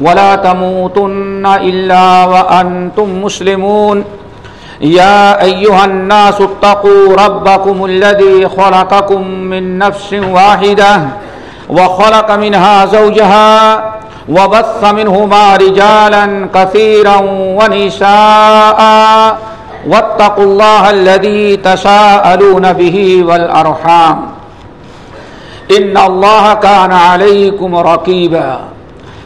ولا تموتن إلا وأنتم مسلمون. يا أيها الناس اتقوا ربكم الذي خلقكم من نفس واحدة وخلق منها زوجها وبث منهما رجالا كثيرا ونساء واتقوا الله الذي تساءلون به والأرحام. إن الله كان عليكم رقيبا.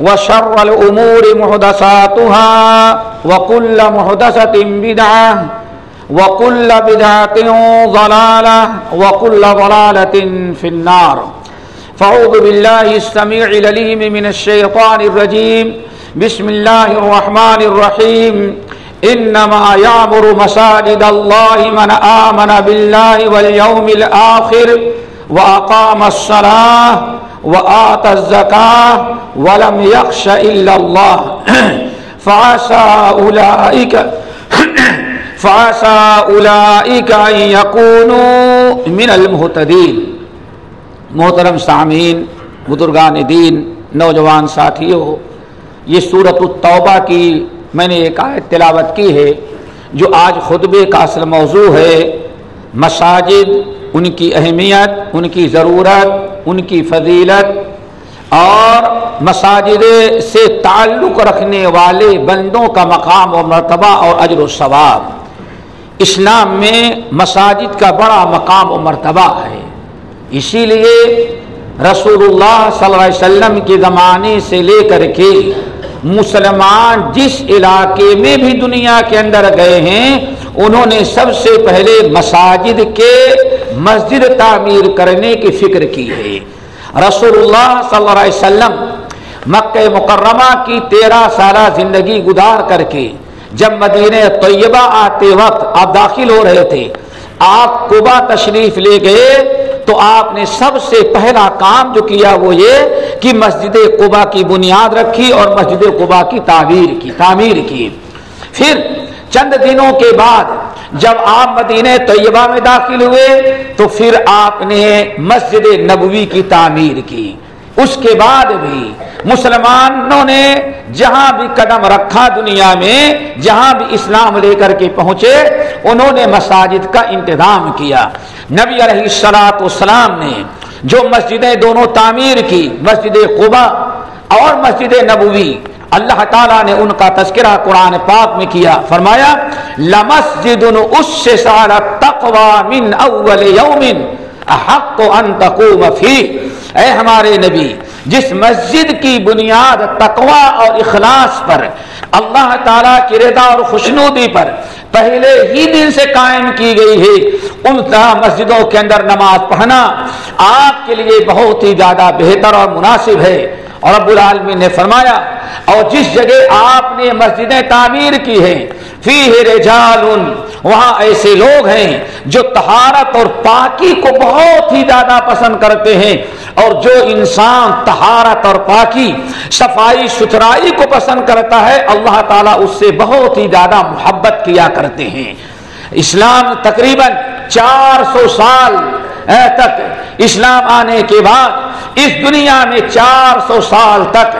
وشر الأمور محدثاتها وكل محدثة بدعة وكل بدعة ضلالة وكل ضلالة في النار. فعوذ بالله السميع لليم من الشيطان الرجيم. بسم الله الرحمن الرحيم. إنما يعمر مساجد الله من آمن بالله واليوم الآخر وأقام الصلاة وآت الزكاة ولم يخش إلا الله. فعسى أولئك فعسى أولئك أن يكونوا من المهتدين. محترم سامعین، بزرگان دین، نوجوان ساتھیوں، یہ صورت التوبہ کی میں نے ایک آیت تلاوت کی ہے، جو آج خطبے کا اصل موضوع ہے۔ مساجد، ان کی اہمیت، ان کی ضرورت، ان کی فضیلت اور مساجد سے تعلق رکھنے والے بندوں کا مقام و مرتبہ اور اجر و ثواب۔ اسلام میں مساجد کا بڑا مقام و مرتبہ ہے۔ اسی لیے رسول اللہ صلی اللہ علیہ وسلم کے زمانے سے لے کر کے مسلمان جس علاقے میں بھی دنیا کے اندر گئے ہیں، انہوں نے سب سے پہلے مساجد کے مسجد تعمیر کرنے کی فکر کی ہے۔ رسول اللہ صلی اللہ علیہ وسلم مکہ مکرمہ کی تیرہ سالہ زندگی گزار کر کے جب مدینہ طیبہ آتے وقت آپ داخل ہو رہے تھے، آپ کبا تشریف لے گئے تو آپ نے سب سے پہلا کام جو کیا وہ یہ کہ مسجد قبا کی بنیاد رکھی اور مسجد قبا کی تعمیر کی تعمیر کی۔ پھر چند دنوں کے بعد جب آپ مدینہ طیبہ میں داخل ہوئے تو پھر آپ نے مسجد نبوی کی تعمیر کی۔ اس کے بعد بھی مسلمانوں نے جہاں بھی قدم رکھا دنیا میں، جہاں بھی اسلام لے کر کے پہنچے، انہوں نے مساجد کا انتظام کیا۔ نبی علیہ السلاط والسلام نے جو مسجدیں دونوں تعمیر کی، مسجد قبا اور مسجد نبوی، اللہ تعالیٰ نے ان کا تذکرہ قرآن پاک میں کیا، فرمایا، لمسجد من اول یوم احق ان تقوم اے ہمارے نبی، جس مسجد کی بنیاد تقوا اور اخلاص پر، اللہ تعالیٰ کی رضا اور خوشنودی پر پہلے ہی دن سے قائم کی گئی ہے، ان مسجدوں کے اندر نماز پڑھنا آپ کے لیے بہت ہی زیادہ بہتر اور مناسب ہے۔ اور ابو العالمین نے فرمایا، اور جس جگہ آپ نے مسجدیں تعمیر کی ہیں فی رجال وہاں ایسے لوگ ہیں جو تہارت اور پاکی کو بہت ہی زیادہ پسند کرتے ہیں، اور جو انسان تہارت اور پاکی، صفائی، ستھرائی کو پسند کرتا ہے، اللہ تعالیٰ اس سے بہت ہی زیادہ محبت کیا کرتے ہیں۔ اسلام تقریباً چار سو سال تک اسلام آنے کے بعد اس دنیا میں چار سو سال تک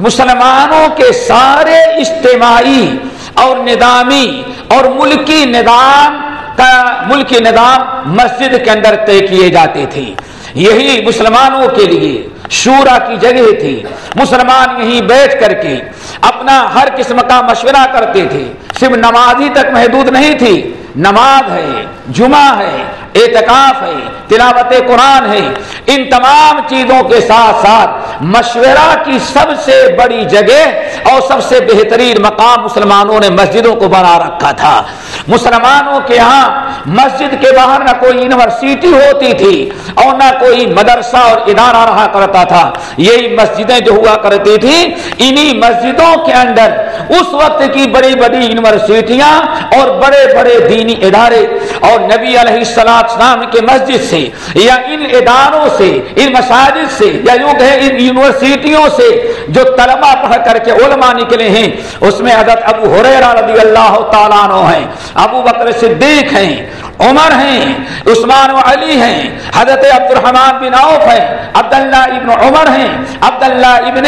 مسلمانوں کے سارے اجتماعی اور نظامی اور ملکی نظام کا ملکی نظام مسجد کے اندر طے کیے جاتے تھے۔ یہی مسلمانوں کے لیے شورا کی جگہ تھی۔ مسلمان یہیں بیٹھ کر کے اپنا ہر قسم کا مشورہ کرتے تھے۔ صرف نمازی تک محدود نہیں تھی۔ نماز ہے، جمعہ ہے اعتکاف ہے، تلاوت قرآن ہے۔ ان تمام چیزوں کے ساتھ ساتھ مشورہ کی سب سے بڑی جگہ اور سب سے بہترین مقام مسلمانوں نے مسجدوں کو بنا رکھا تھا۔ مسلمانوں کے ہاں مسجد کے باہر نہ کوئی یونیورسٹی ہوتی تھی اور نہ کوئی مدرسہ اور ادارہ رہا کرتا تھا۔ یہی مسجدیں جو ہوا کرتی تھی انہی مسجدوں کے اندر اس وقت کی بڑی بڑی یونیورسٹیاں اور بڑے بڑے دینی ادارے اور نبی علیہ السلام پاکستان کے مسجد سے، یا ان اداروں سے، ان مساجد سے، یا یوں کہ ان یونیورسٹیوں سے جو طلبہ پڑھ کر کے علماء نکلے ہیں۔ اس میں حضرت ابو حریرہ رضی اللہ تعالیٰ عنہ ہیں، ابو بکر صدیق ہیں، عمر ہیں، عثمان و علی ہیں، حضرت عبد الرحمان بن عوف ہیں، عبداللہ ابن عمر ہیں، عبداللہ ابن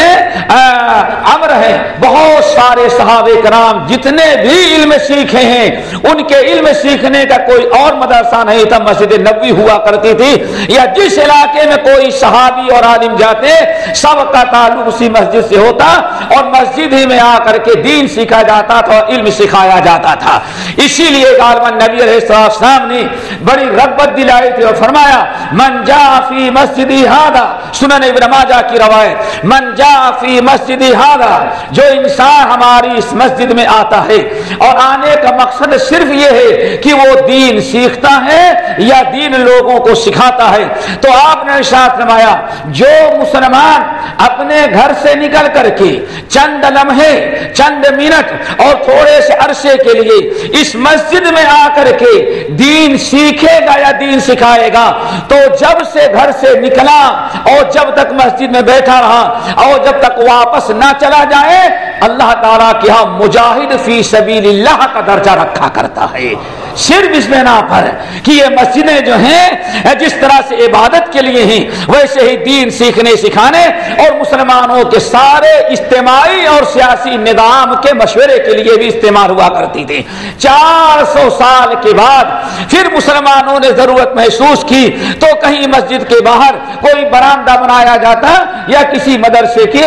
عمر ہیں۔ بہت سارے صحابہ کرام جتنے بھی علم سیکھے ہیں، ان کے علم سیکھنے کا کوئی اور مدرسہ نہیں تھا۔ مسجد نبی ہوا کرتی تھی یا جس علاقے میں کوئی صحابی اور عالم جاتے، سب کا تعلق اسی مسجد سے ہوتا اور مسجد ہی میں آ کر کے دین سیکھا جاتا تھا اور علم سکھایا جاتا تھا۔ اسی لیے غالباً نبی علیہ السلام نے بڑی رغبت دلائی تھی اور فرمایا، من جا فی مسجد ہادا سنن ابن ماجہ کی روایت، من جا فی مسجد ہادا جو انسان ہماری اس مسجد میں آتا ہے۔ اور آنے کا مقصد صرف یہ ہے کہ وہ دین سیکھتا ہے یا دین لوگوں کو سکھاتا ہے۔ تو آپ نے ارشاد فرمایا، جو مسلمان اپنے گھر سے نکل کر کے چند لمحے، چند منٹ اور تھوڑے سے عرصے کے لیے اس مسجد میں آ کر کے دین سیکھے گا یا دین سکھائے گا، تو جب سے گھر سے نکلا اور جب تک مسجد میں بیٹھا رہا اور جب تک واپس نہ چلا جائے، اللہ تعالیٰ کے ہاں مجاہد فی سبیل اللہ کا درجہ رکھا کرتا ہے۔ صرف اس میں نہ پر کہ یہ مسجدیں جو ہیں، جس طرح سے عبادت کے لیے ہیں، ویسے ہی دین سیکھنے سکھانے اور مسلمانوں کے سارے اجتماعی اور سیاسی نظام کے مشورے کے لیے بھی استعمال ہوا کرتی تھی چار سو سال کے بعد پھر مسلمانوں نے ضرورت محسوس کی تو کہیں مسجد کے باہر کوئی برآمدہ بنایا جاتا یا کسی مدرسے کی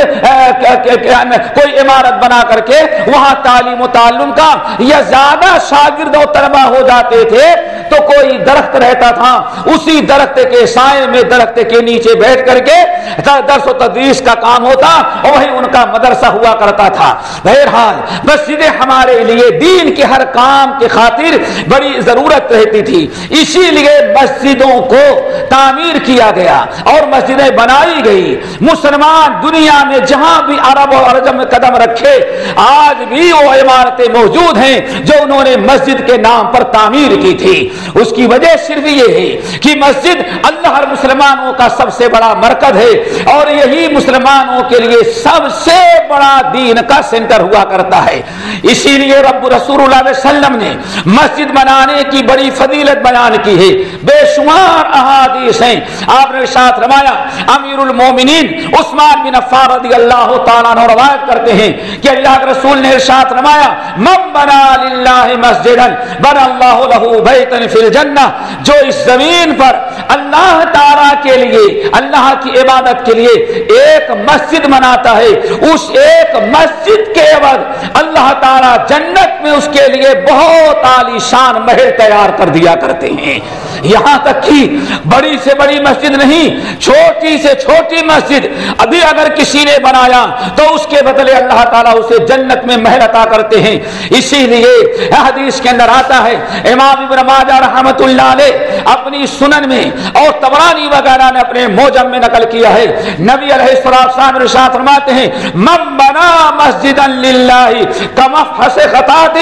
کوئی عمارت بنا کر کے وہاں تعلیم و تعلم کا یا زیادہ شاگرد و طلبا ہو جاتے تھے تو کوئی درخت رہتا تھا، اسی درخت کے سائے میں درخت کے نیچے بیٹھ کر کے درس و تدریس کا کام ہوتا اور وہی ان کا مدرسہ ہوا کرتا تھا۔ بہرحال، مسجدیں ہمارے لیے دین کے ہر کام کے خاطر بڑی ضرورت رہتی تھی۔ اسی لیے مسجدوں کو تعمیر کیا گیا اور مسجدیں بنائی گئی۔ مسلمان دنیا میں جہاں بھی عرب اور عرجم میں قدم رکھے، آج بھی وہ عمارتیں موجود ہیں جو انہوں نے مسجد کے نام پر تعمیر کی تھی۔ اس کی وجہ صرف یہ ہے کہ مسجد اللہ اور مسلمانوں کا سب سے بڑا مرکز ہے اور یہی مسلمانوں کے لیے سب سے بڑا دین کا سینٹر ہوا کرتا ہے۔ اسی لیے رب رسول اللہ علیہ وسلم نے مسجد بنانے کی بڑی فضیلت بیان کی ہے۔ بے شمار احادیث ہیں۔ آپ نے ساتھ روایا، امیر المومنین عثمان بن عفان رضی اللہ تعالیٰ عنہ روایت کرتے ہیں کہ اللہ کے رسول نے ارشاد روایا، من بنا للہ مسجدا بنا اللہ له بیتا فی الجنہ، جو اس زمین پر اللہ تعالیٰ کے لیے، اللہ کی عبادت کے لیے ایک مسجد مناتا ہے، اس ایک مسجد کے وقت اللہ تعالیٰ جنت میں اس کے لیے بہت عالی شان محل تیار کر دیا کرتے ہیں۔ یہاں تک کہ بڑی سے بڑی مسجد نہیں، چھوٹی سے چھوٹی مسجد۔ ابھی اگر کسی نے بنایا تو اس کے بدلے اللہ تعالیٰ اسے جنت میں محل عطا کرتے ہیں۔ اسی لیے حدیث کے اندر آتا ہے، امام ابن ماجہ رحمت اللہ علیہ، اپنی سنن میں اور تبرانی وغیرہ نے اپنے موجم میں نقل کیا ہے۔ نبی علیہ السلام رشاط فرماتے ہیں، من بنا مسجد للہ کمفحس خطات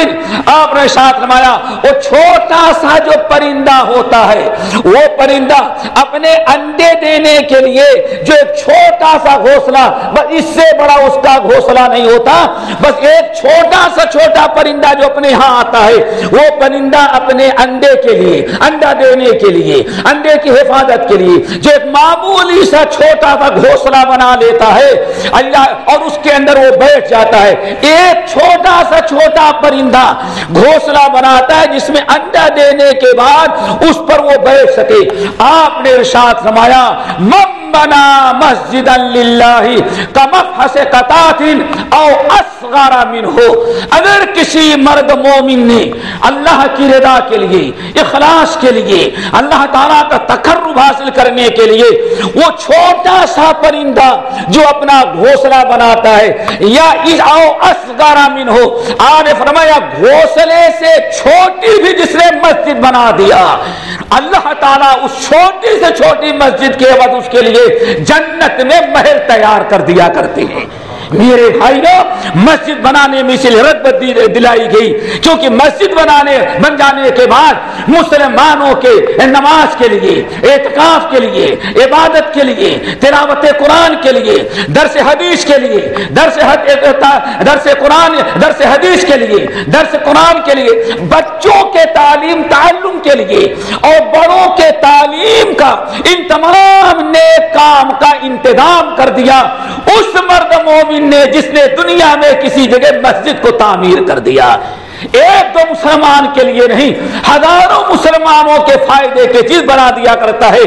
آپ نے ارشاد فرمایا، وہ چھوٹا سا جو پرندہ ہوتا ہے، وہ پرندہ اپنے انڈے دینے کے لیے جو ایک چھوٹا سا گھونسلہ، بس اس سے بڑا اس کا گھونسلہ نہیں ہوتا، بس ایک چھوٹا سا چھوٹا پرندہ جو اپنے ہاں آتا ہے، وہ پرندہ اپنے انڈے کے لیے، انڈا دینے کے لیے، انڈے کی حفاظت کے لیے، جو ایک معمولی سا چھوٹا سا گھونسلہ بنا لیتا ہے، اللہ اور اس کے اندر وہ بیٹھ جاتا ہے۔ ایک چھوٹا سا چھوٹا پرندہ گھونسلہ بناتا ہے، جس میں انڈا دینے کے بعد اس پر وہ بیٹھ سکے۔ آپ نے ارشاد فرمایا مم بنا مسجد اللہ کمف قطاتن او اصغر من اگر کسی مرد مومن نے اللہ کی رضا کے لیے، اخلاص کے لیے، اللہ تعالیٰ کا تقرب حاصل کرنے کے لیے وہ چھوٹا سا پرندہ جو اپنا گھونسلہ بناتا ہے، یا او اصغر من آنے فرمایا، گھونسلے سے چھوٹی بھی جس نے مسجد بنا دیا۔ اللہ تعالیٰ اس چھوٹی سے چھوٹی مسجد کے بعد اس کے لیے جنت میں محل تیار کر دیا کرتے ہیں۔ میرے بھائیوں مسجد بنانے میں سے رغبت دلائی گئی۔ کیونکہ مسجد بنانے بن جانے کے بعد مسلمانوں کے نماز کے لیے، اعتکاف کے لیے، عبادت کے لیے، تلاوت قرآن کے لیے، درس حدیث کے لیے، درس درس قرآن درس حدیث کے لیے، درس قرآن کے لیے، بچوں کے تعلیم، تعلم کے لیے اور بڑوں کے تعلیم کا ان تمام نیک کام کا انتظام کر دیا۔ اس مرد مومن نے جس نے دنیا میں کسی جگہ مسجد کو تعمیر کر دیا ایک دو مسلمان کے لیے نہیں، ہزاروں مسلمانوں کے فائدے کے چیز بنا دیا کرتا ہے۔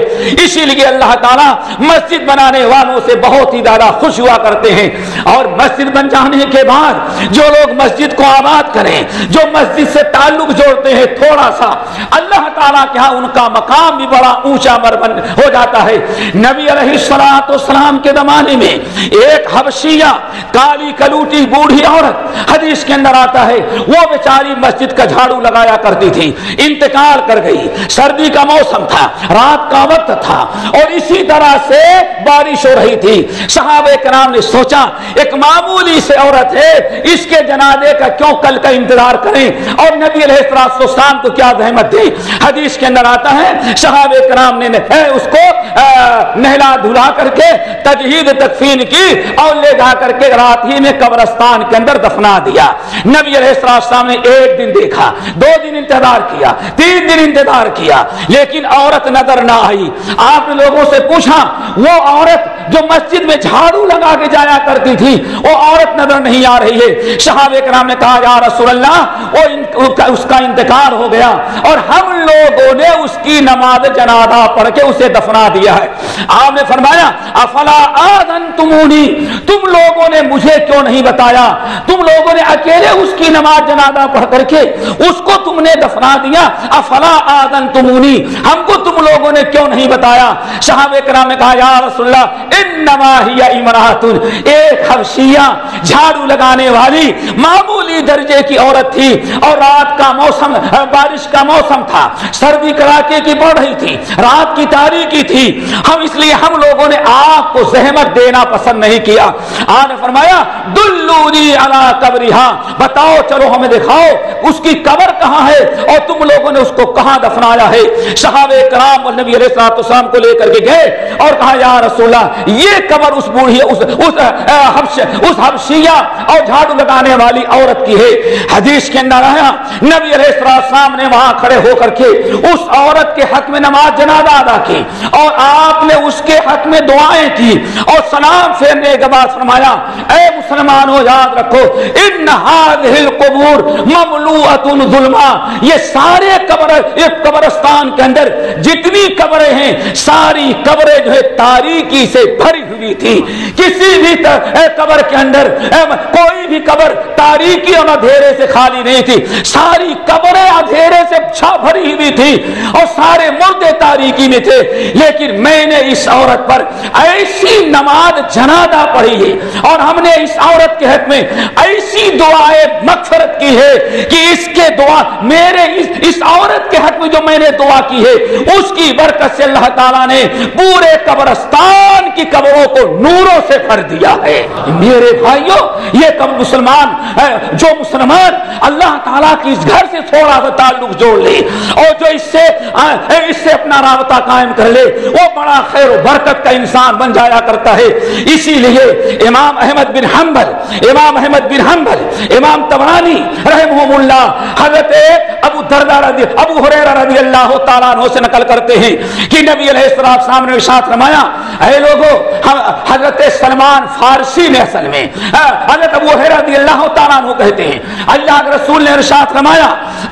اسی لیے اللہ تعالیٰ مسجد بنانے والوں سے بہت ہی زیادہ خوش ہوا کرتے ہیں۔ اور مسجد بن جانے کے بعد جو لوگ مسجد کو آباد کریں، جو مسجد سے تعلق جوڑتے ہیں، تھوڑا سا اللہ تعالیٰ کے ہاں ان کا مقام بھی بڑا اونچا مربن ہو جاتا ہے۔ نبی علیہ السلاط اسلام کے زمانے میں ایک حبشیہ، کالی کلوٹی بوڑھی عورت حدیث کے اندر آتا ہے، وہ بیچاری مسجد کا جھاڑو لگایا کرتی تھی، انتقال کر گئی۔ سردی کا موسم تھا، رات کا وقت تھا، اور اسی طرح سے بارش ہو رہی تھی۔ صحابہ کرام نے سوچا، ایک معمولی سے عورت ہے، اس کے جنازے کا کیوں کل کا انتظار کریں؟ اور نبی علیہ السلام کو کیا زحمت دی؟ حدیث کے اندر آتا ہے، صحابہ کرام نے اس کو نہلا دھلا کر کے تجہید تکفین کی اور لے جا کر کے رات ہی میں قبرستان کے اندر دفنا دیا۔ نبی علیہ السلام نے ایک دن دیکھا، دو دن انتظار کیا، تین دن انتظار کیا، لیکن عورت نظر نہ آئی۔ آپ نے لوگوں سے پوچھا، وہ عورت جو مسجد میں جھاڑو لگا کے جایا کرتی تھی، وہ عورت نظر نہیں آ رہی ہے۔ صحابہ کرام نے کہا، یا رسول اللہ، وہ اس کا انتقال ہو گیا اور ہم لوگوں نے اس کی نماز جنازہ پڑھ کے اسے دفنا دیا ہے۔ آپ نے فرمایا، افلا آدن تمونی تم لوگوں نے مجھے کیوں نہیں بتایا؟ تم لوگوں نے اکیلے اس کی نماز جنازہ پڑھ کر کے اس کو تم نے دفنا دیا۔ افلا آدن تمونی ہم کو تم لوگوں نے کیوں نہیں بتایا؟ صحابہ کرام نے کہا، یا رسول اللہ انما ہی امراتن۔ ایک حبشیہ جھاڑو لگانے والی معمولی درجے کی عورت تھی اور رات کا موسم، بارش کا موسم تھا۔ سردی کڑاکے کی بڑھ رہی تھی، رات کی تاریخی تھی۔ ہم اس لیے ہم لوگوں نے آپ کو زحمت دینا پسند نہیں کیا۔ آپ نے فرمایا، دلونی علی قبرہا۔ بتاؤ، چلو ہمیں دیکھا دکھاؤ اس کی قبر کہاں ہے اور تم لوگوں نے اس کو کہاں دفنایا ہے؟ صحابہ کرام اور نبی علیہ السلام کو لے کر کے گئے اور کہا، یا رسول اللہ، یہ قبر اس بوڑھی، اس اس حبش، اس حبشیہ اور جھاڑو لگانے والی عورت کی ہے۔ حدیث کے اندر آیا، نبی علیہ السلام نے وہاں کھڑے ہو کر کے اس عورت کے حق میں نماز جنازہ ادا کی اور آپ نے اس کے حق میں دعائیں کی اور سلام پھیرنے کے بعد فرمایا، اے مسلمانوں، یاد رکھو، ان هذه القبور مملوءۃ ظلما یہ سارے قبر ایک قبرستان کے اندر جتنی قبریں ہیں، ساری قبریں جو ہے تاریکی سے بھری ہوئی تھی کسی بھی قبر کے اندر کوئی بھی قبر تاریکی اور اندھیرے سے خالی نہیں تھی۔ ساری قبریں اندھیرے سے چھا بھری ہوئی تھی اور سارے مردے تاریکی میں تھے۔ لیکن میں نے اس عورت پر ایسی نماز جنازہ پڑھی ہے اور ہم نے اس عورت کے حق میں ایسی دعائیں مغفرت کی ہے کہ اس کے دعا میرے اس, اس عورت کے حق میں جو میں نے دعا کی ہے اس کی برکت سے اللہ تعالیٰ نے پورے قبرستان کی قبروں کو نوروں سے بھر دیا ہے۔ میرے بھائیوں یہ کم مسلمان جو مسلمان اللہ تعالیٰ کی اس گھر سے تھوڑا سا تعلق جوڑ لے اور جو اس سے اس سے اپنا رابطہ قائم کر لے وہ بڑا خیر و برکت کا انسان بن جایا کرتا ہے۔ اسی لیے امام احمد بن حنبل امام احمد بن حنبل امام تبرانی رہ رحمہ اللہ، حضرت ابو دردار ابو حریر رضی اللہ تعالیٰ عنہ سے نقل کرتے ہیں کہ نبی علیہ السلام نے ارشاد فرمایا، اے لوگوں حضرت سلمان فارسی نے اصل میں ہاں، حضرت ابو رضی اللہ تعالیٰ عنہ کہتے ہیں۔ اللہ کے رسول نے ارشاد فرمایا،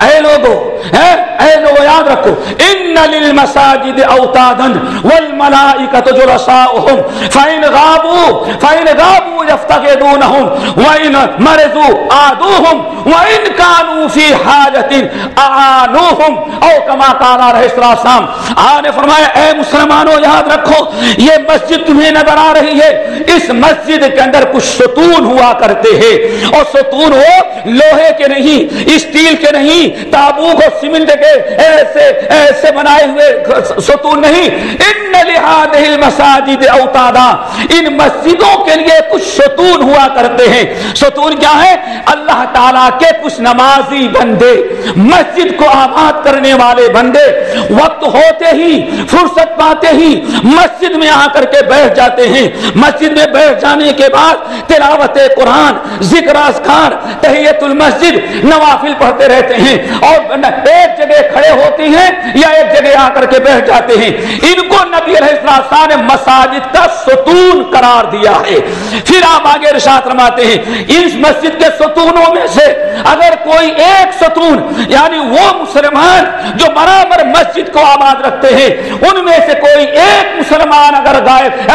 اے لوگوں ہاں، اے لوگوں یاد رکھو، ان للمساجد اوتادا والملائکۃ جلساؤہم، فإن غابوا فإن غابوا يفتقدونهم وإن مرضوا آدوهم وإن كانوا في حاجة اعانوهم او کما كما قال عليه السلام آن فرمایا، اے مسلمانوں، یاد رکھو، یہ مسجد تمہیں نظر آ رہی ہے۔ اس مسجد کے اندر کچھ ستون ہوا کرتے ہیں۔ اور ستون ہو لوہے کے نہیں، اسٹیل کے نہیں تابو کو سیمنٹ کے ایسے ایسے بنائے ہوئے ستون نہیں۔ ان لہذه المساجد اوتادا ان مسجدوں کے لیے کچھ ستون ہوا کرتے ہیں۔ ستون کیا ہے؟ اللہ تعالیٰ کے کچھ نمازی بندے، مسجد کو آباد کرنے والے بندے، وقت ہوتے ہی، فرصت پاتے ہی مسجد میں آ کر کے بیٹھ جاتے ہیں۔ مسجد میں بیٹھ جانے کے بعد تلاوت قرآن، ذکر اسکار تحیت المسجد، نوافل پڑھتے رہتے ہیں۔ اور ایک جگہ کھڑے ہوتے ہیں یا ایک جگہ آ کر کے بیٹھ جاتے ہیں۔ ان کو نبی علیہ السلام نے مساجد کا ستون قرار دیا ہے۔ پھر آپ آگے رشاط رماتے ہیں، اس مسجد کے ستونوں میں سے اگر کوئی ایک ستون یعنی وہ مسلمان جو برابر مسجد کو آباد رکھتے ہیں، ان میں سے کوئی ایک مسلمان اگر غائب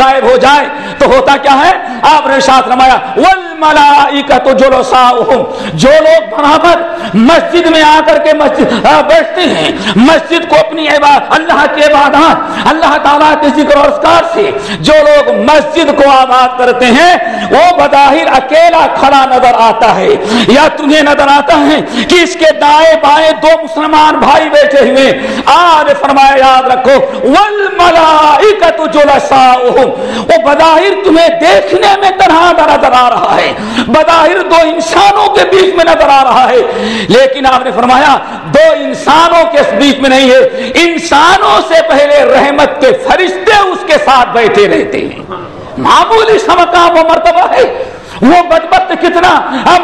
غائب ہو جائے، تو ہوتا کیا ہے؟ آپ نے ساتھ رمایا والملائکۃ جلساؤہم۔ جو لوگ برابر مسجد میں آ کر کے مسجد بیٹھتے ہیں، مسجد کو اپنی عبادت اللہ کی عبادات، اللہ تعالیٰ کے ذکر اور اسکار سے جو لوگ مسجد کو آباد کرتے ہیں، وہ بظاہر اکیلا کھڑا نظر آتا ہے۔ یا تمہیں نظر آتا ہے کہ اس کے دائیں بائیں دو مسلمان بھائی بیٹھے ہوئے آج فرمایا، یاد رکھو، والملائکۃ جلساؤہم۔ وہ بظاہر تمہیں دیکھنے میں طرح نظر آ رہا ہے۔ بظاہر دو انسانوں کے بیچ میں نظر آ رہا ہے۔ لیکن آپ نے فرمایا، دو انسانوں کے بیچ میں نہیں ہے۔ انسانوں سے پہلے رحمت کے فرشتے اس کے ساتھ بیٹھے رہتے ہیں۔ معمولی سمکام و مرتبہ ہے۔ وہ بدبخت کتنا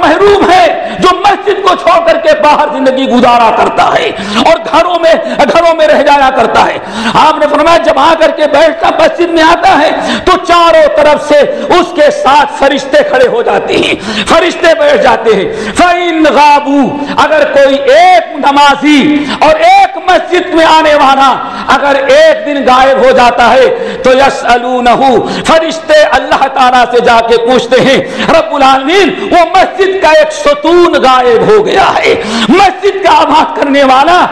محروم ہے جو مسجد کو چھوڑ کر کے باہر زندگی گزارا کرتا ہے اور گھروں میں گھروں میں رہ جایا کرتا ہے۔ آپ نے فرمایا جب آ کر کے بیٹھتا مسجد میں آتا ہے تو چاروں طرف سے اس کے ساتھ فرشتے کھڑے ہو جاتے ہیں۔ فرشتے بیٹھ جاتے ہیں۔ فَإِن غابو اگر کوئی ایک نمازی اور ایک مسجد میں آنے والا اگر ایک دن غائب ہو جاتا ہے تو یس فرشتے اللہ تعالیٰ سے جا کے پوچھتے ہیں رب العالمین وہ مسجد کا ایک ستون غائب ہو گیا ہے۔ مسجد کا آباد کرنے والا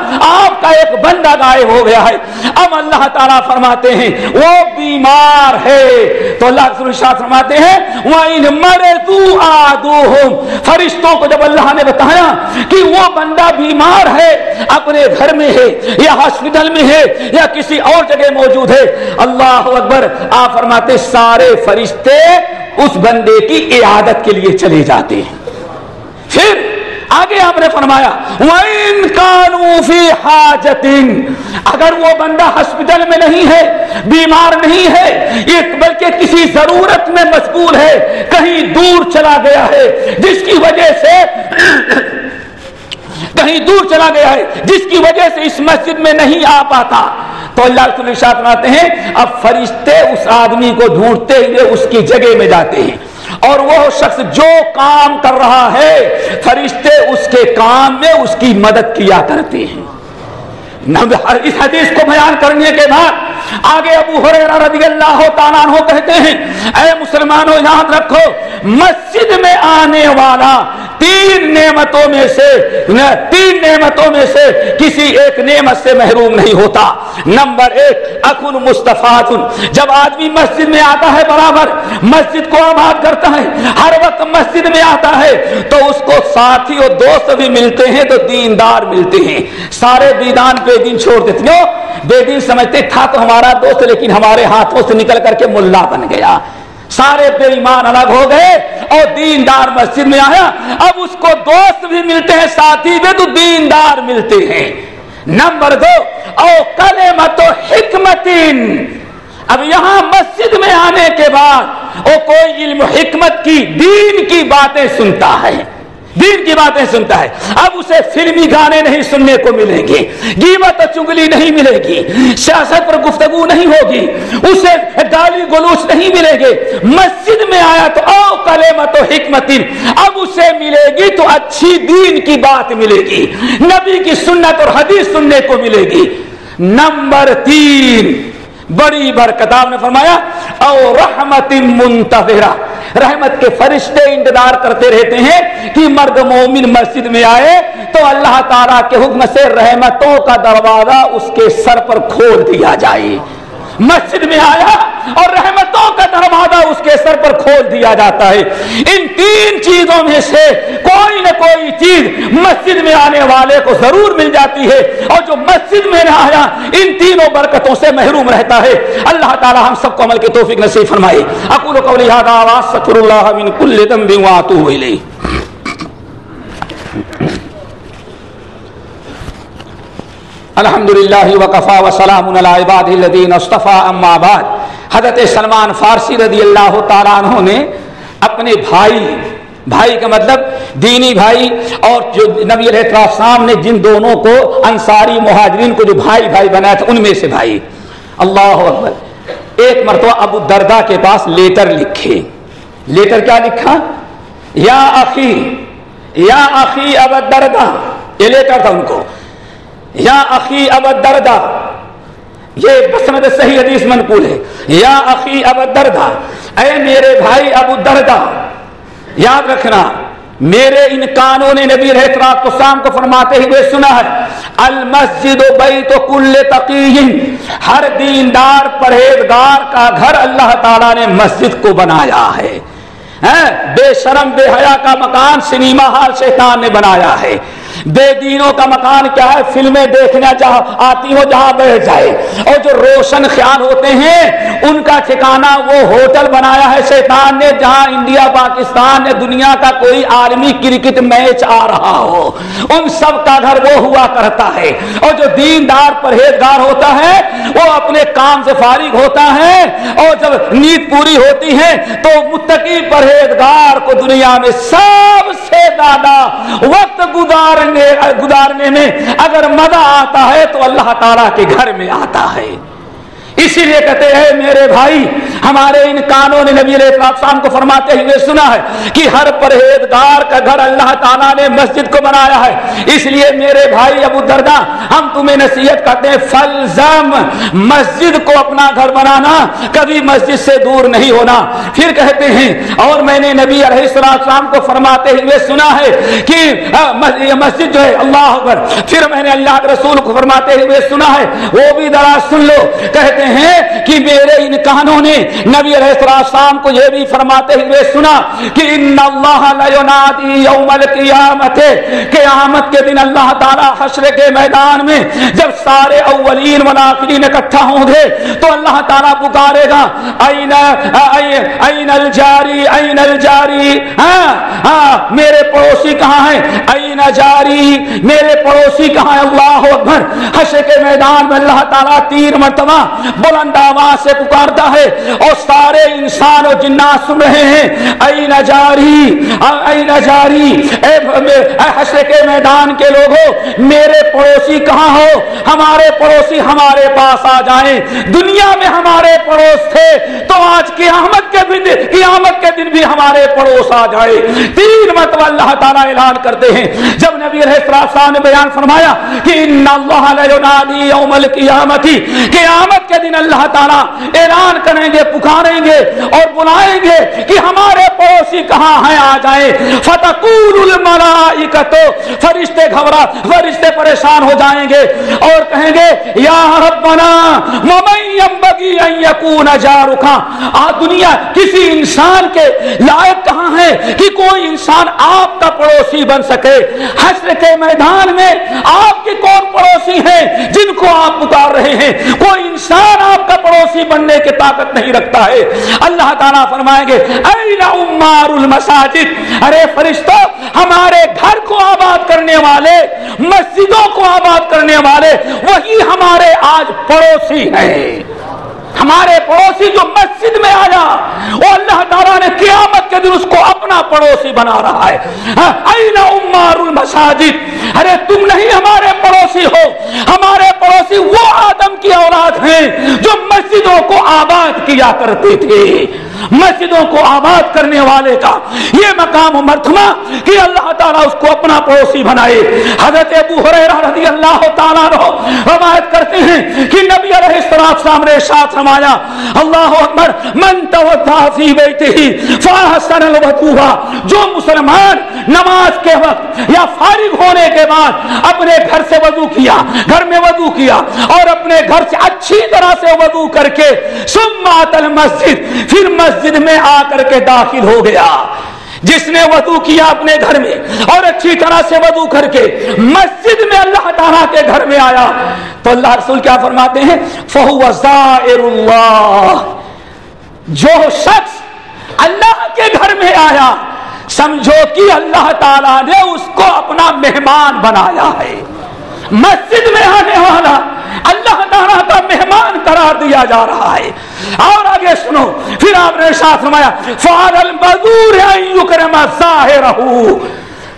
آپ کا ایک بندہ غائب ہو گیا ہے۔ اب اللہ تعالیٰ فرماتے ہیں، وہ بیمار ہے۔ تو اللہ شاہ فرماتے ہیں، وَإِن مَرَدُوا آدُوهُمْ۔ فرشتوں کو جب اللہ نے بتایا کہ وہ بندہ بیمار ہے، اپنے گھر میں ہے، یا ہاسپٹل میں ہے، یا کسی اور جگہ موجود ہے، اللہ اکبر، آپ فرماتے سارے فرشتے اس بندے کی عیادت کے لیے چلے جاتے ہیں۔ پھر آگے آپ نے فرمایا، وَإِن كَانُوا فِي اگر وہ بندہ ہسپتال میں نہیں ہے، بیمار نہیں ہے بلکہ کسی ضرورت میں مشغول ہے، کہیں دور چلا گیا ہے، جس کی وجہ سے کہیں دور چلا گیا ہے، جس کی وجہ سے اس مسجد میں نہیں آ پاتا۔ تو اللہ کے ساتھ آتے ہیں، اب فرشتے اس آدمی کو ڈھونڈتے ہوئے اس کی جگہ میں جاتے ہیں۔ اور وہ شخص جو کام کر رہا ہے، فرشتے اس کے کام میں اس کی مدد کیا کرتے ہیں۔ اس حدیث کو بیان کرنے کے بعد آگے ابو رضی اللہ تعالیٰ کہتے ہیں، اے مسلمانوں، یاد رکھو، مسجد میں آنے والا تین نعمتوں میں سے تین نعمتوں میں سے کسی ایک نعمت سے محروم نہیں ہوتا۔ نمبر ایک، اکن مصطفیٰ جب آدمی مسجد میں آتا ہے برابر، مسجد کو آباد کرتا ہے، ہر وقت مسجد میں آتا ہے، تو اس کو ساتھی اور دوست بھی ملتے ہیں، تو دیندار ملتے ہیں۔ سارے بیدان پہ دن چھوڑ دیتے کیوں بے دین سمجھتے، تھا تو ہمارا دوست، لیکن ہمارے ہاتھوں سے نکل کر کے ملا بن گیا۔ سارے بے ایمان الگ ہو گئے اور دیندار مسجد میں آیا۔ اب اس کو دوست بھی ملتے ہیں، ساتھی بھی تو دیندار ملتے ہیں۔ نمبر دو، او کلمت حکمت۔ اب یہاں مسجد میں آنے کے بعد وہ کوئی علم حکمت کی، دین کی باتیں سنتا ہے۔ دین کی باتیں سنتا ہے۔ اب اسے فلمی گانے نہیں سننے کو ملیں گے۔ گیمت چنگلی نہیں ملے گی۔ سیاست پر گفتگو نہیں ہوگی۔ اسے گالی گلوچ نہیں ملے گے۔ مسجد میں آیا تو او کلمت و حکمت۔ اب اسے ملے گی تو اچھی دین کی بات ملے گی۔ نبی کی سنت اور حدیث سننے کو ملے گی۔ نمبر تین، بڑی برکت آپ نے فرمایا، او رحمت منتظرہ۔ رحمت کے فرشتے انتظار کرتے رہتے ہیں کہ مرد مومن مسجد میں آئے تو اللہ تعالیٰ کے حکم سے رحمتوں کا دروازہ اس کے سر پر کھول دیا جائے۔ مسجد میں آیا اور رحمتوں کا دروازہ اس کے سر پر کھول دیا جاتا ہے۔ ان تین چیزوں میں سے کوئی نہ کوئی چیز مسجد میں آنے والے کو ضرور مل جاتی ہے۔ اور جو مسجد میں نہ آیا، ان تینوں برکتوں سے محروم رہتا ہے۔ اللہ تعالی ہم سب کو عمل کی توفیق نصیب فرمائے۔ اقول قولی هذا واستغفر الله من كل ذنب واتوب الیہ۔ الحمد للہ وقفا وسلام الدین اصطفیٰ اما بعد حضرت سلمان فارسی رضی اللہ تعالیٰ عنہ نے اپنے بھائی بھائی کا مطلب دینی بھائی اور جو نبی علیہ السلام نے جن دونوں کو انصاری مہاجرین کو جو بھائی بھائی بنایا تھا، ان میں سے بھائی۔ اللہ اکبر۔ ایک مرتبہ ابو دردا کے پاس لیٹر لکھے۔ لیٹر کیا لکھا؟ یا اخی یا اخی اب دردا یہ لیٹر تھا ان کو۔ یا اخی اب دردا یہ بسمت صحیح حدیث منقول ہے، یا اخی اب دردا اے میرے بھائی ابو دردا یاد رکھنا، میرے ان کانوں نے نبی رحت کو شام کو فرماتے ہوئے سنا ہے، المسجد بیت کل تقی ہر دیندار پرہیزگار کا گھر اللہ تعالی نے مسجد کو بنایا ہے۔ ہاں، بے شرم، بے حیا کا مکان، سنیما ہال شیطان نے بنایا ہے۔ بے دینوں کا مکان کیا ہے؟ فلمیں دیکھنا جہاں آتی ہو جہاں بیٹھ جائے۔ اور جو روشن خیال ہوتے ہیں، ان کا ٹھکانا وہ ہوٹل بنایا ہے شیطان نے، جہاں انڈیا، پاکستان نے دنیا کا کوئی عالمی کرکٹ میچ آ رہا ہو۔ ان سب کا گھر وہ ہوا کرتا ہے۔ اور جو دیندار پرہیزگار ہوتا ہے، وہ اپنے کام سے فارغ ہوتا ہے۔ اور جب نیند پوری ہوتی ہے، تو متقی پرہیزگار کو دنیا میں سب سے زیادہ وقت گزار گزارنے میں اگر مزہ آتا ہے، تو اللہ تعالیٰ کے گھر میں آتا ہے۔ اسی لیے کہتے ہیں میرے بھائی ہمارے ان کانوں نے نبی علیہ السلام کو فرماتے ہوئے سنا ہے کہ ہر پرہیزگار کا گھر اللہ تعالیٰ نے مسجد کو بنایا ہے۔ اس لیے میرے بھائی ابو دردا ہم تمہیں نصیحت کرتے ہیں، فلزم مسجد کو اپنا گھر بنانا، کبھی مسجد سے دور نہیں ہونا۔ پھر کہتے ہیں، اور میں نے نبی علیہ السلام کو فرماتے ہوئے سنا ہے کہ ہاں، مسجد جو ہے، اللہ اکبر۔ پھر میں نے اللہ کے رسول کو فرماتے ہوئے سنا ہے، وہ بھی ذرا سن لو۔ کہتے ہیں کہ میرے ان کانوں نے نبی علیہ السلام کو یہ بھی فرماتے ہوئے سنا کہ ان اللہ لینادی یوم القیامت، قیامت کے دن اللہ تعالی حشر کے میدان میں جب سارے اولین والآخرین اکٹھا ہوں گے تو اللہ تعالی پکارے گا این این الجاری این الجاری ہاں ہاں میرے پڑوسی کہاں ہیں؟ این جاری، میرے پڑوسی کہاں ہیں؟ اللہ اکبر، حشر کے میدان میں اللہ تعالی تین مرتبہ بلند آواز سے پکارتا ہے اور سارے انسان اور جنات سن رہے ہیں۔ این جاری؟ این جاری؟ اے حشر کے میدان کے لوگوں، میرے پڑوسی کہاں ہو؟ ہمارے پڑوسی ہمارے پاس آ جائیں۔ دنیا میں ہمارے پڑوس تھے، تو آج قیامت کے دن قیامت کے دن بھی ہمارے پڑوس آ جائے تین مرتبہ اللہ تعالیٰ اعلان کرتے ہیں۔ جب نبی علیہ السلام نے بیان فرمایا کہ ان اللہ ینادی یوم القیامت قیامت کے دن اللہ تعالیٰ اعلان کریں گے پکاریں گے اور بلائیں گے کہ ہمارے پڑوسی کہاں ہیں؟ آ جائیں۔ فتقول الملائکت فرشتے گھبرا، فرشتے پریشان ہو جائیں گے اور کہیں گے، یا ربنا ممیم بگی ان یکون جارکا آ دنیا، کسی انسان کے لائق کہاں ہے کہ کوئی انسان آپ کا پڑوسی بن سکے؟ حشر کے میدان میں آپ کے کون پڑوسی ہیں جن کو آپ پکار رہے ہیں؟ کوئی انسان آپ کا پڑوسی بننے کی طاقت نہیں رکھتا ہے۔ اللہ تعالیٰ فرمائیں گے عمار المساجد ارے فرشتوں ہمارے گھر کو آباد کرنے والے، مسجدوں کو آباد کرنے والے، وہی ہمارے آج پڑوسی ہیں۔ ہمارے پڑوسی جو مسجد میں آیا وہ اللہ تعالیٰ نے قیامت کے دن اس کو اپنا پڑوسی بنا رہا ہے۔ ہاں، عمار المساجد ارے، تم نہیں ہمارے پڑوسی ہو۔ ہمارے پڑوسی وہ آدم کی اولاد ہیں جو مسجدوں کو آباد کیا کرتے تھے مسجدوں کو آباد کرنے والے کا یہ مقام و مرتبہ کہ اللہ تعالیٰ اس کو اپنا پڑوسی بنائے۔ حضرت ابو حریرہ رضی اللہ تعالیٰ رہو روایت کرتے ہیں کہ نبی علیہ السلام سامنے ساتھ رمایا اللہ اکبر، من توضا فی بیتہی فاحسن الوضوء۔ جو مسلمان نماز کے وقت یا فارغ ہونے کے بعد اپنے گھر سے وضو کیا، گھر میں وضو کیا اور اپنے گھر سے اچھی طرح سے وضو کر کے سمات المسجد، پھر مسجد مسجد میں آ کر کے داخل ہو گیا۔ جس نے وضو کیا اپنے گھر میں اور اچھی طرح سے وضو کر کے مسجد میں اللہ تعالیٰ کے گھر میں آیا۔ تو اللہ رسول کیا فرماتے ہیں؟ فہو اللہ جو شخص اللہ کے گھر میں آیا، سمجھو کہ اللہ تعالیٰ نے اس کو اپنا مہمان بنایا ہے۔ مسجد میں آنے والا اللہ تعالیٰ کا مہمان قرار دیا جا رہا ہے۔ اور آگے سنو، پھر آپ نے ساتھ فرمایا فارل مزور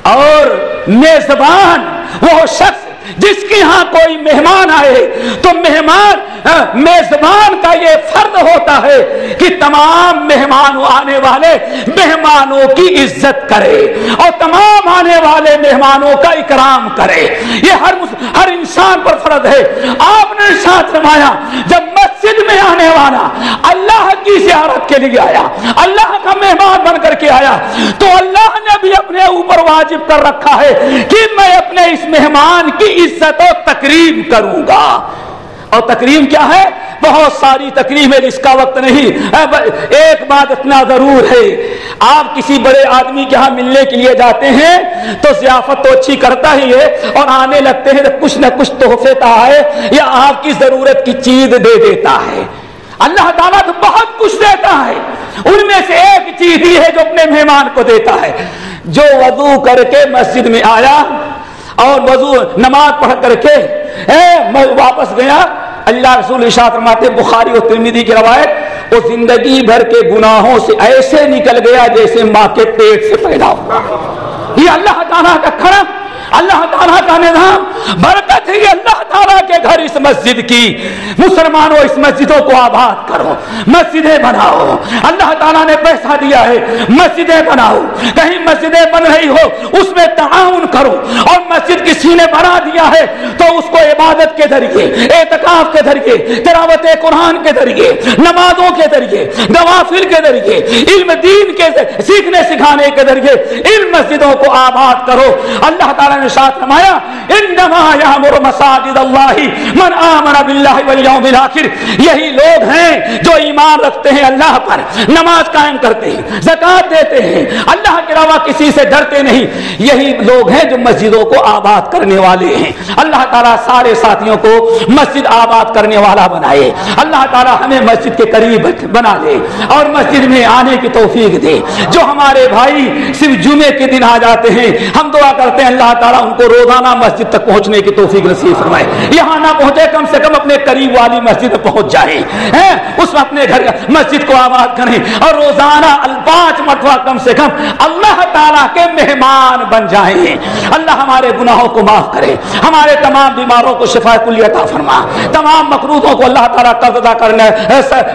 اور میزبان، وہ شخص جس کے ہاں کوئی مہمان آئے، تو مہمان ہاں، میزبان کا یہ فرد ہوتا ہے کہ تمام مہمان آنے والے مہمانوں کی عزت کرے اور تمام آنے والے مہمانوں کا اکرام کرے۔ یہ ہر ہر انسان پر فرد ہے۔ آپ نے ساتھ رمایا جب مسجد میں آنے والا اللہ کی زیارت کے لیے آیا، اللہ کا مہمان بن کر کے آیا، تو اللہ نے بھی اپنے اوپر واجب کر رکھا ہے کہ میں اپنے اس مہمان کی عزت و تقریب کروں گا۔ اور تقریب کیا ہے؟ بہت ساری تقریب ہے جس کا وقت نہیں۔ ایک بات اتنا ضرور ہے۔ آپ کسی بڑے آدمی کے ہاں ملنے کے لیے جاتے ہیں تو ضیافت تو اچھی کرتا ہی ہے اور آنے لگتے ہیں تو کچھ نہ کچھ تحفے ہے یا آپ کی ضرورت کی چیز دے دیتا ہے۔ اللہ تعالیٰ تو بہت کچھ دیتا ہے۔ ان میں سے ایک چیز ہی ہے جو اپنے مہمان کو دیتا ہے۔ جو وضو کر کے مسجد میں آیا اور وضو نماز پڑھ کر کے، اے واپس گیا۔ اللہ رسول اشاعت فرماتے بخاری اور ترمیدی کی روایت، وہ زندگی بھر کے گناہوں سے ایسے نکل گیا جیسے ماں کے پیٹ سے پیدا ہوا۔ یہ اللہ تعالیٰ کا کرم اللہ تعالیٰ کا نظام برکت ہی اللہ تعالیٰ کے گھر اس مسجد کی۔ مسلمانوں، اس مسجدوں کو آباد کرو، مسجدیں بناؤ۔ اللہ تعالیٰ نے پیسہ دیا ہے، مسجدیں بناؤ۔ کہیں مسجدیں بن رہی ہو، اس میں تعاون کرو۔ اور مسجد کسی نے بنا دیا ہے، تو اس کو عبادت کے ذریعے، اعتکاف کے ذریعے، تلاوت قرآن کے ذریعے، نمازوں کے ذریعے، نوافل کے ذریعے، علم دین کے سیکھنے سکھانے کے ذریعے، ان مسجدوں کو آباد کرو۔ اللہ تعالیٰ نے نے ساتھ فرمایا، انما یامر مساجد اللہ من آمن باللہ والیوم الاخر. یہی لوگ ہیں جو ایمان رکھتے ہیں اللہ پر، نماز قائم کرتے ہیں زکات دیتے ہیں، اللہ کے علاوہ کسی سے ڈرتے نہیں۔ یہی لوگ ہیں جو مسجدوں کو آباد کرنے والے ہیں۔ اللہ تعالیٰ سارے ساتھیوں کو مسجد آباد کرنے والا بنائے۔ اللہ تعالیٰ ہمیں مسجد کے قریب بنا دے اور مسجد میں آنے کی توفیق دے۔ جو ہمارے بھائی صرف جمعے کے دن آ جاتے ہیں، ہم دعا کرتے ہیں، اللہ تعالیٰ تعالیٰ ان کو روزانہ مسجد تک پہنچنے کی توفیق نصیب فرمائے۔ یہاں نہ پہنچے، کم سے کم اپنے قریب والی مسجد پہنچ جائے۔ اس میں اپنے گھر مسجد کو آباد کریں۔ اور روزانہ پانچ مرتبہ کم سے کم اللہ تعالیٰ کے مہمان بن جائیں۔ اللہ ہمارے گناہوں کو معاف کرے۔ ہمارے تمام بیماروں کو شفا کلی عطا فرما۔ تمام مقروضوں کو اللہ تعالیٰ قرض ادا کرنے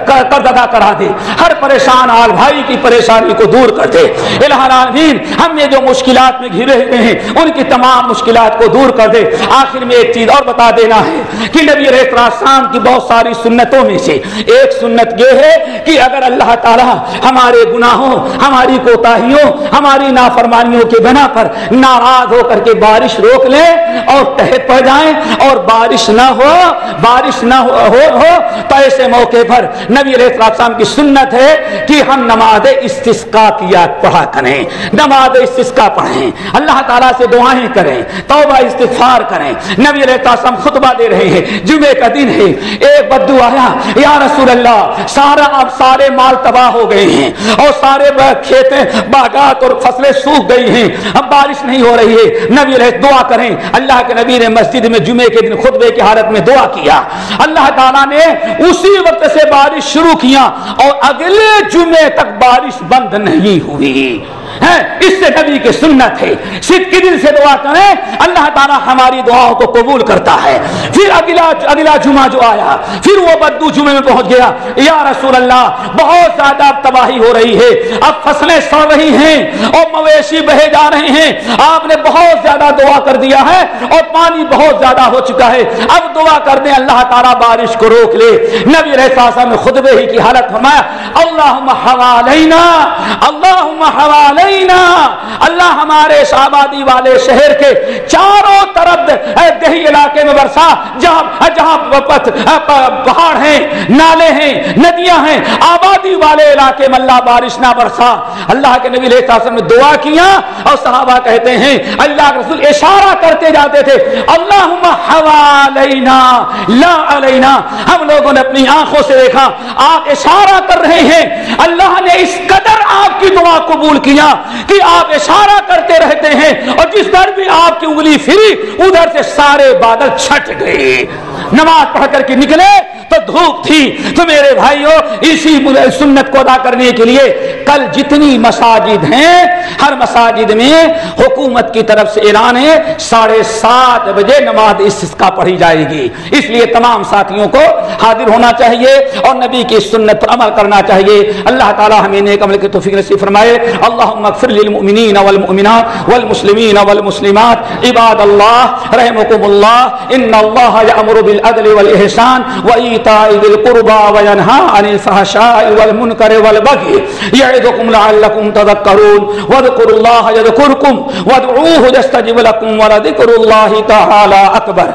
قرض ادا کرا دے۔ ہر پریشان آل بھائی کی پریشانی کو دور کر دے۔ العالمین، ہم نے جو مشکلات میں گھرے ہوئے ہیں، ان کی تمام تمام مشکلات کو دور کر دے۔ آخر میں ایک چیز اور بتا دینا ہے کہ نبی شام کی بہت ساری سنتوں میں سے ایک سنت یہ ہے کہ اگر اللہ تعالی ہمارے گناہوں ہماری کوتاہیوں ہماری نافرمانیوں کے بنا پر ناراض ہو کر کے بارش روک لے اور تحت پڑ جائیں اور بارش نہ ہو بارش نہ ہو, ہو, ہو تو ایسے موقع پر نبی علیہ کی سنت ہے کہ ہم نماز استسقا کیا پڑھا کریں۔ نماز استسقا پڑھیں۔ اللہ تعالیٰ سے دعائیں کریں، توبہ استغفار کریں۔ نبی علیہ السلام خطبہ دے رہے ہیں جمعے کا دن ہے۔ ایک بدو آیا یا رسول اللہ، سارا اب سارے مال تباہ ہو گئے ہیں اور سارے کھیتیں، باغات اور فصلیں سوکھ گئی ہیں۔ اب بارش نہیں ہو رہی ہے۔ نبی علیہ دعا کریں۔ اللہ کے نبی نے مسجد میں جمعے کے دن خطبے کی حالت میں دعا کیا۔ اللہ تعالیٰ نے اسی وقت سے بارش شروع کیا اور اگلے جمعے تک بارش بند نہیں ہوئی۔ اس سے نبی کی سنت ہے۔ سکھ کی دل سے دعا کریں، اللہ تعالیٰ ہماری دعاؤں کو قبول کرتا ہے۔ پھر اگلا اگلا جمعہ جو آیا، پھر وہ بدو جمعے میں پہنچ گیا۔ یا رسول اللہ، بہت زیادہ تباہی ہو رہی ہے۔ اب فصلیں سڑ رہی ہیں اور مویشی بہے جا رہے ہیں۔ آپ نے بہت زیادہ دعا کر دیا ہے اور پانی بہت زیادہ ہو چکا ہے۔ اب دعا کر دیں، اللہ تعالیٰ بارش کو روک لے۔ نبی رہتا میں خطبے ہی کی حالت فرمایا اللہ حوالینا اللہ حوالے اللہ ہمارے شہبادی والے شہر کے چاروں طرف دہی علاقے میں برسا، جہاں جہاں پہاڑ ہیں، نالے ہیں، ندیاں ہیں، آبادی والے علاقے میں اللہ بارش نہ برسا۔ اللہ کے نبی علیہ نے دعا کیا اور صحابہ کہتے ہیں، اللہ کے رسول اشارہ کرتے جاتے تھے اللہ حوالینا، لا علینا۔ ہم لوگوں نے اپنی آنکھوں سے دیکھا، آپ اشارہ کر رہے ہیں، اللہ نے اس قدر آپ کی دعا قبول کیا کہ آپ اشارہ کرتے رہتے ہیں اور جس در بھی آپ کی انگلی پھری، ادھر سے سارے بادل چھٹ گئے۔ نماز پڑھ کر کے نکلے تو دھوپ تھی۔ تو میرے بھائیوں اسی سنت کو ادا کرنے کے لیے کل جتنی مساجد ہیں، ہر مساجد میں حکومت کی طرف سے اعلان ہے، ساڑھے سات بجے نماز اس کا پڑھی جائے گی۔ اس لیے تمام ساتھیوں کو حاضر ہونا چاہیے اور نبی کی سنت پر عمل کرنا چاہیے۔ اللہ تعالی ہمیں نیک عمل کی توفیق نصیب فرمائے۔ اللهم اغفر للمؤمنين والمؤمنات والمسلمين والمسلمات۔ عباد الله رحمكم الله ان الله يأمر بالعدل والاحسان وايتاء ذي القربى وينهى عن الفحشاء والمنكر والبغي يعظكم لعلكم تذكرون واذكروا الله يذكركم وادعوه يستجب لكم ولذكر الله تعالى اكبر